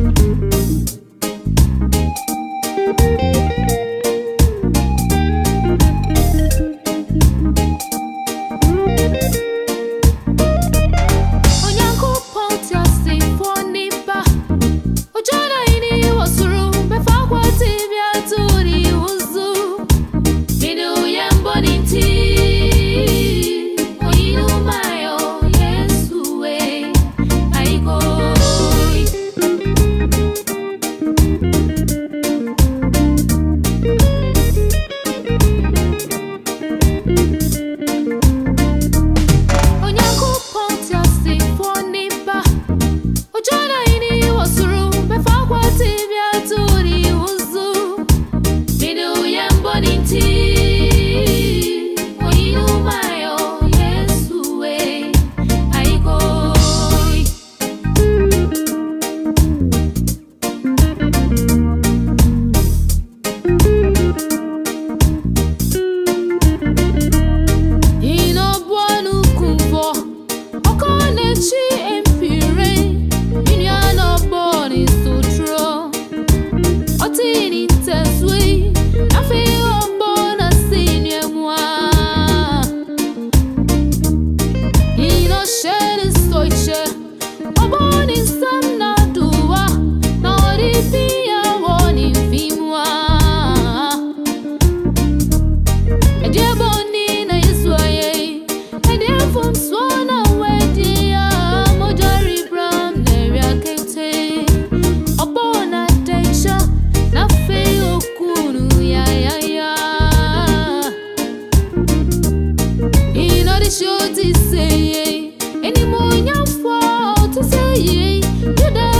Música ti ṣèyẹ, yóò mú